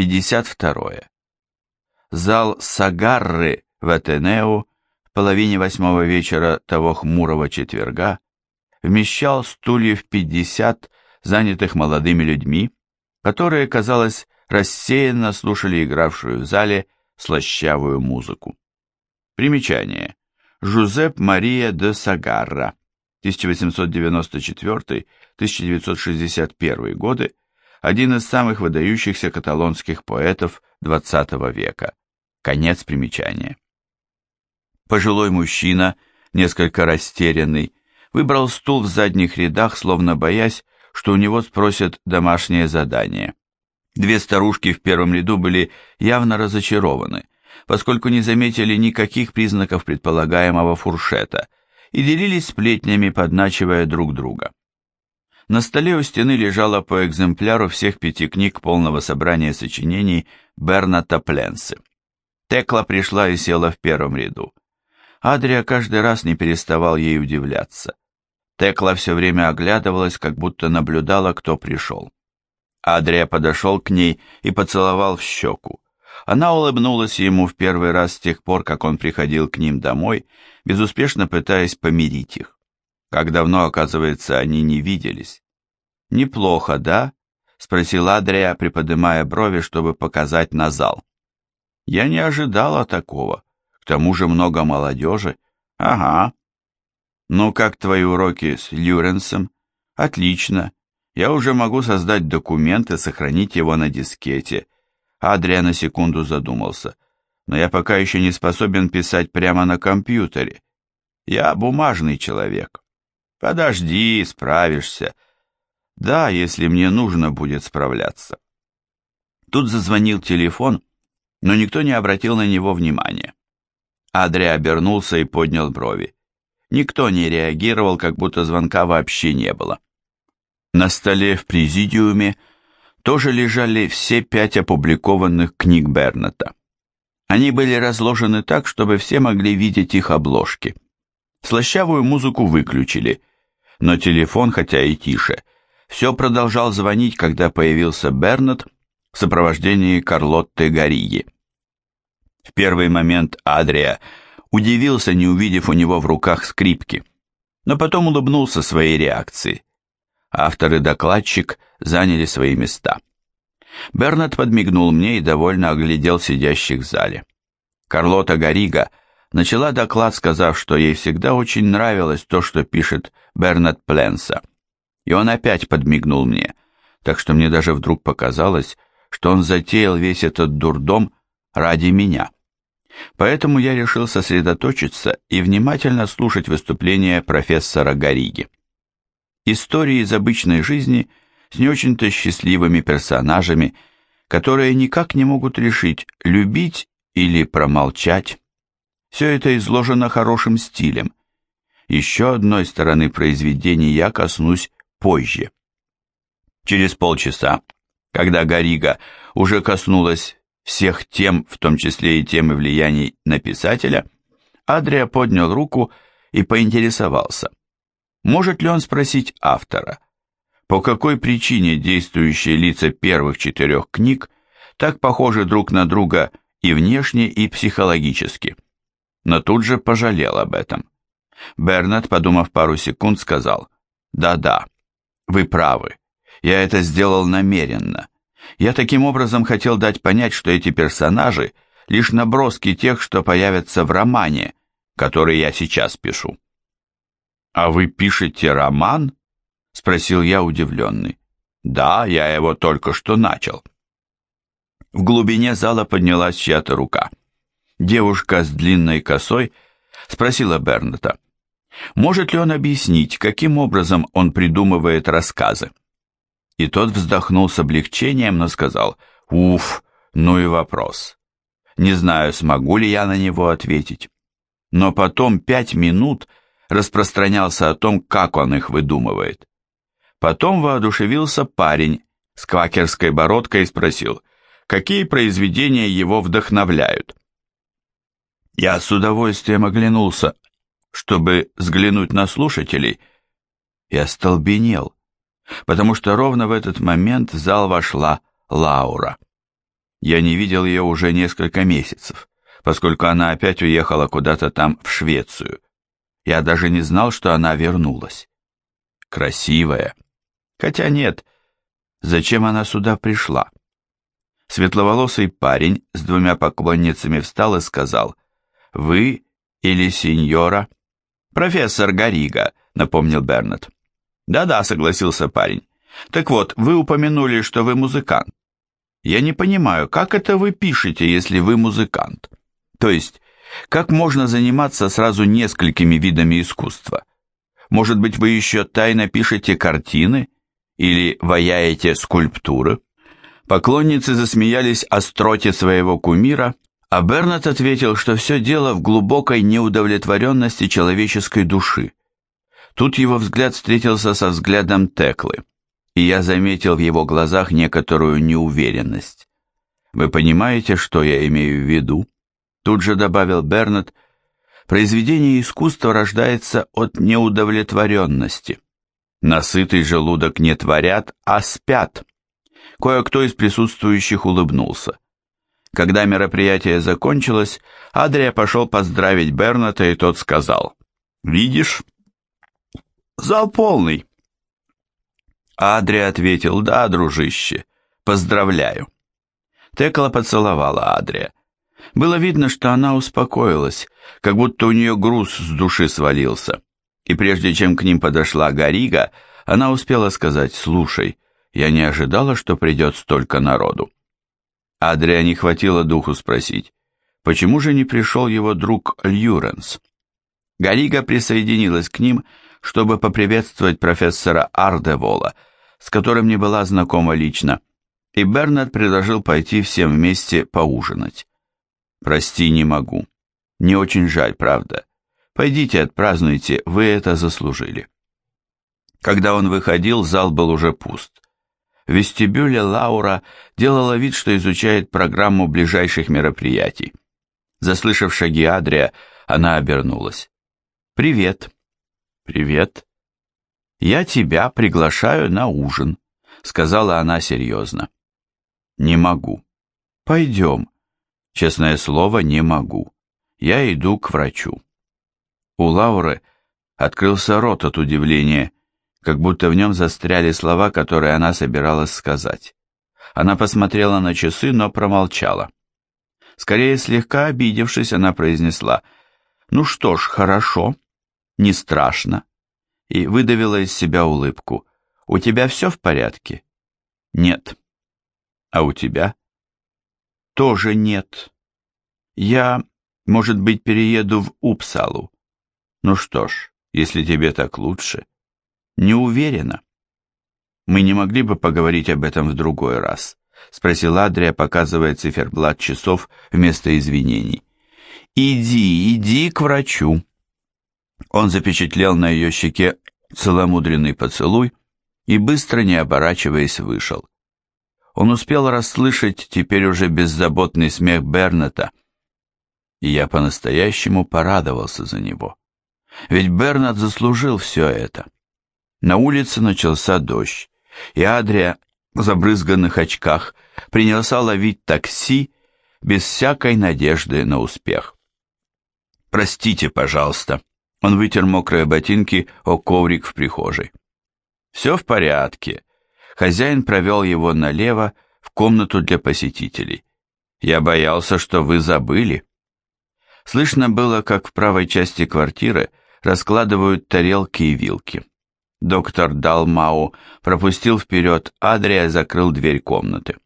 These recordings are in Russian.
52. Зал Сагарры в Атенеу в половине восьмого вечера того хмурого четверга вмещал стульев 50, занятых молодыми людьми, которые, казалось, рассеянно слушали игравшую в зале слащавую музыку. Примечание. Жузеп Мария де Сагарра, 1894-1961 годы, один из самых выдающихся каталонских поэтов XX века. Конец примечания. Пожилой мужчина, несколько растерянный, выбрал стул в задних рядах, словно боясь, что у него спросят домашнее задание. Две старушки в первом ряду были явно разочарованы, поскольку не заметили никаких признаков предполагаемого фуршета и делились сплетнями, подначивая друг друга. На столе у стены лежало по экземпляру всех пяти книг полного собрания сочинений Берната Пленсы. Текла пришла и села в первом ряду. Адрия каждый раз не переставал ей удивляться. Текла все время оглядывалась, как будто наблюдала, кто пришел. Адрия подошел к ней и поцеловал в щеку. Она улыбнулась ему в первый раз с тех пор, как он приходил к ним домой, безуспешно пытаясь помирить их. Как давно, оказывается, они не виделись. «Неплохо, да?» — спросил Адрия, приподнимая брови, чтобы показать на зал. «Я не ожидала такого. К тому же много молодежи. Ага. Ну, как твои уроки с Люренсом? Отлично. Я уже могу создать документ и сохранить его на дискете». Адрия на секунду задумался. «Но я пока еще не способен писать прямо на компьютере. Я бумажный человек». Подожди, справишься. Да, если мне нужно будет справляться. Тут зазвонил телефон, но никто не обратил на него внимания. Адрия обернулся и поднял брови. Никто не реагировал, как будто звонка вообще не было. На столе в президиуме тоже лежали все пять опубликованных книг Берната. Они были разложены так, чтобы все могли видеть их обложки. Слащавую музыку выключили, но телефон, хотя и тише, все продолжал звонить, когда появился Бернет в сопровождении Карлотты Гариги. В первый момент Адрия удивился, не увидев у него в руках скрипки, но потом улыбнулся своей реакции. Автор и докладчик заняли свои места. Бернет подмигнул мне и довольно оглядел сидящих в зале. Карлота Гарига начала доклад, сказав, что ей всегда очень нравилось то, что пишет Бернет Пленса. И он опять подмигнул мне, так что мне даже вдруг показалось, что он затеял весь этот дурдом ради меня. Поэтому я решил сосредоточиться и внимательно слушать выступление профессора Гариги. Истории из обычной жизни с не очень-то счастливыми персонажами, которые никак не могут решить, любить или промолчать. Все это изложено хорошим стилем. Еще одной стороны произведения я коснусь позже. Через полчаса, когда Гарига уже коснулась всех тем, в том числе и темы влияний на писателя, Адрия поднял руку и поинтересовался, может ли он спросить автора, по какой причине действующие лица первых четырех книг так похожи друг на друга и внешне, и психологически но тут же пожалел об этом. Бернет, подумав пару секунд, сказал, «Да-да, вы правы, я это сделал намеренно. Я таким образом хотел дать понять, что эти персонажи — лишь наброски тех, что появятся в романе, который я сейчас пишу». «А вы пишете роман?» — спросил я удивленный. «Да, я его только что начал». В глубине зала поднялась чья-то рука. Девушка с длинной косой спросила Берната, может ли он объяснить, каким образом он придумывает рассказы. И тот вздохнул с облегчением, но сказал, «Уф, ну и вопрос. Не знаю, смогу ли я на него ответить». Но потом пять минут распространялся о том, как он их выдумывает. Потом воодушевился парень с квакерской бородкой и спросил, какие произведения его вдохновляют. Я с удовольствием оглянулся, чтобы взглянуть на слушателей, и остолбенел, потому что ровно в этот момент в зал вошла Лаура. Я не видел ее уже несколько месяцев, поскольку она опять уехала куда-то там в Швецию. Я даже не знал, что она вернулась. Красивая. Хотя нет, зачем она сюда пришла? Светловолосый парень с двумя поклонницами встал и сказал, «Вы или сеньора?» «Профессор Гарига», — напомнил Бернет. «Да-да», — согласился парень. «Так вот, вы упомянули, что вы музыкант. Я не понимаю, как это вы пишете, если вы музыкант? То есть, как можно заниматься сразу несколькими видами искусства? Может быть, вы еще тайно пишете картины или ваяете скульптуры? Поклонницы засмеялись о строте своего кумира, а Бернат ответил, что все дело в глубокой неудовлетворенности человеческой души. Тут его взгляд встретился со взглядом Теклы и я заметил в его глазах некоторую неуверенность. «Вы понимаете, что я имею в виду?» Тут же добавил Бернет, «произведение искусства рождается от неудовлетворенности. Насытый желудок не творят, а спят». Кое-кто из присутствующих улыбнулся. Когда мероприятие закончилось, Адрия пошел поздравить Берната, и тот сказал, «Видишь, зал полный». Адри ответил, да, дружище, поздравляю. Текла поцеловала Адрия. Было видно, что она успокоилась, как будто у нее груз с души свалился. И прежде чем к ним подошла Гарига, она успела сказать, «Слушай, я не ожидала, что придет столько народу». Адрия не хватило духу спросить, почему же не пришел его друг Льюренс? Гарига присоединилась к ним, чтобы поприветствовать профессора Ардевола – с которым не была знакома лично, и Бернард предложил пойти всем вместе поужинать. «Прости, не могу. Не очень жаль, правда. Пойдите отпразднуйте, вы это заслужили». Когда он выходил, зал был уже пуст. Вестибюле Лаура делала вид, что изучает программу ближайших мероприятий. Заслышав шаги Адрия, она обернулась. «Привет». «Привет», «Я тебя приглашаю на ужин», — сказала она серьезно. «Не могу». «Пойдем». Честное слово, не могу. Я иду к врачу. У Лауры открылся рот от удивления, как будто в нем застряли слова, которые она собиралась сказать. Она посмотрела на часы, но промолчала. Скорее, слегка обидевшись, она произнесла, «Ну что ж, хорошо, не страшно и выдавила из себя улыбку. «У тебя все в порядке?» «Нет». «А у тебя?» «Тоже нет. Я, может быть, перееду в Упсалу. Ну что ж, если тебе так лучше. Не уверена». «Мы не могли бы поговорить об этом в другой раз?» — спросила Адрия, показывая циферблат часов вместо извинений. «Иди, иди к врачу», он запечатлел на ее щеке целомудренный поцелуй и, быстро не оборачиваясь, вышел. Он успел расслышать теперь уже беззаботный смех Берната, и я по-настоящему порадовался за него. Ведь Бернат заслужил все это. На улице начался дождь, и Адрия в забрызганных очках принялся ловить такси без всякой надежды на успех. «Простите, пожалуйста», он вытер мокрые ботинки о коврик в прихожей. «Все в порядке». Хозяин провел его налево в комнату для посетителей. «Я боялся, что вы забыли». Слышно было, как в правой части квартиры раскладывают тарелки и вилки. Доктор Далмау пропустил вперед Адрия и закрыл дверь комнаты.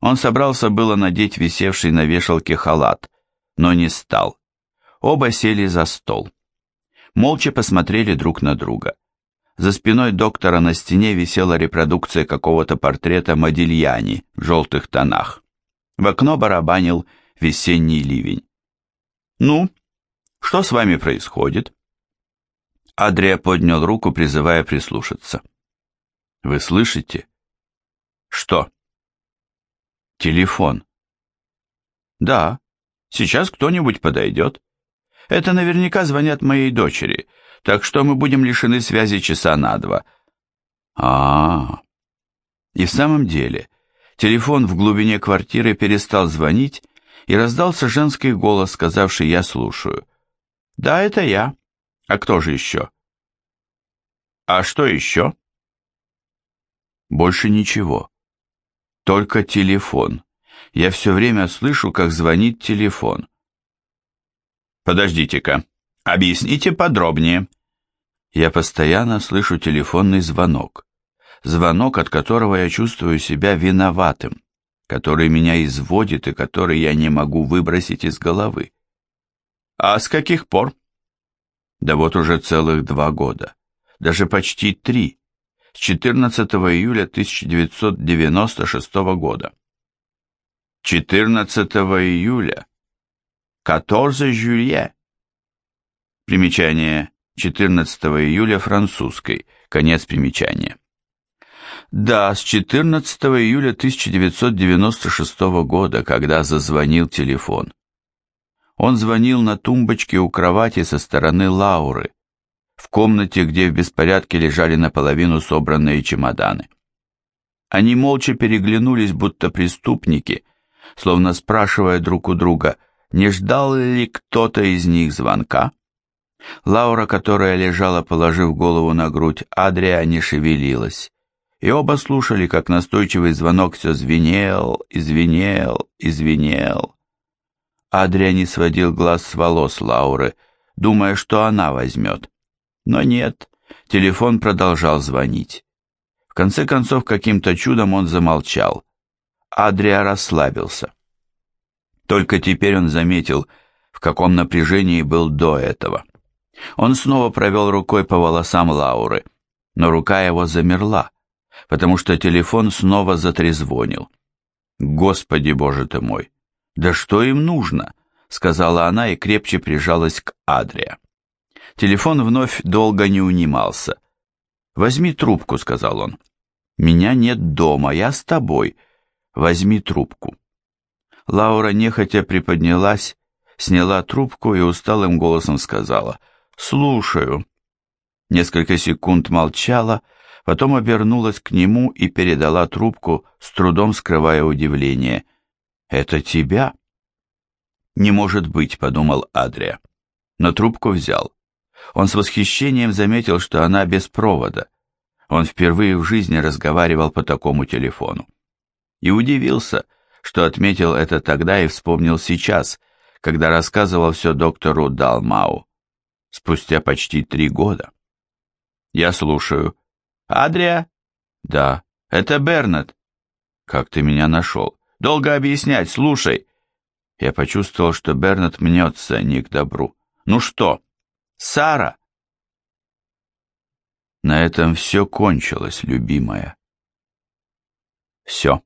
Он собрался было надеть висевший на вешалке халат, но не стал. Оба сели за стол молча посмотрели друг на друга. За спиной доктора на стене висела репродукция какого-то портрета Модильяни в желтых тонах. В окно барабанил весенний ливень. «Ну, что с вами происходит?» Адрия поднял руку, призывая прислушаться. «Вы слышите?» «Что?» «Телефон». «Да, сейчас кто-нибудь подойдет». Это наверняка звонят моей дочери, так что мы будем лишены связи часа на два. А, -а, а И в самом деле, Телефон в глубине квартиры перестал звонить, и раздался женский голос, сказавший «я слушаю». «Да, это я. А кто же еще?» «А что еще?» Больше ничего. Только телефон. Я все время слышу, как звонит телефон. Подождите-ка. Объясните подробнее. Я постоянно слышу телефонный звонок. Звонок, от которого я чувствую себя виноватым, который меня изводит и который я не могу выбросить из головы. А с каких пор? Да вот уже целых два года. Даже почти три с 14 июля 1996 года. 14 июля. 14 жюлье. Примечание 14 июля французской. Конец примечания. Да, с 14 июля 1996 года, когда зазвонил телефон. Он звонил на тумбочке у кровати со стороны Лауры, в комнате, где в беспорядке лежали наполовину собранные чемоданы. Они молча переглянулись, будто преступники, словно спрашивая друг у друга, не ждал ли кто-то из них звонка. Лаура, которая лежала, положив голову на грудь, Адрия не шевелилась. И оба слушали, как настойчивый звонок все звенел, извинел, извинел. Адрия не сводил глаз с волос Лауры, думая, что она возьмет. Но нет, телефон продолжал звонить. В конце концов, каким-то чудом он замолчал. Адрия расслабился. Только теперь он заметил, в каком напряжении был до этого. Он снова провел рукой по волосам Лауры, но рука его замерла, потому что телефон снова затрезвонил. «Господи, боже ты мой! Да что им нужно?» — сказала она и крепче прижалась к Адрия. Телефон вновь долго не унимался. «Возьми трубку», — сказал он. «Меня нет дома, я с тобой. Возьми трубку». Лаура нехотя приподнялась, сняла трубку и усталым голосом сказала «Слушаю». Несколько секунд молчала, потом обернулась к нему и передала трубку, с трудом скрывая удивление. «Это тебя?» «Не может быть», — подумал Адрия, но трубку взял. Он с восхищением заметил, что она без провода. Он впервые в жизни разговаривал по такому телефону. И удивился, что отметил это тогда и вспомнил сейчас, когда рассказывал все доктору Далмау. Спустя почти три года. «Я слушаю». «Адрия?» «Да». «Это Бернет». «Как ты меня нашел?» «Долго объяснять, слушай». Я почувствовал, что Бернет мнется не к добру. «Ну что?» Сара!» На этом все кончилось, любимая. Все.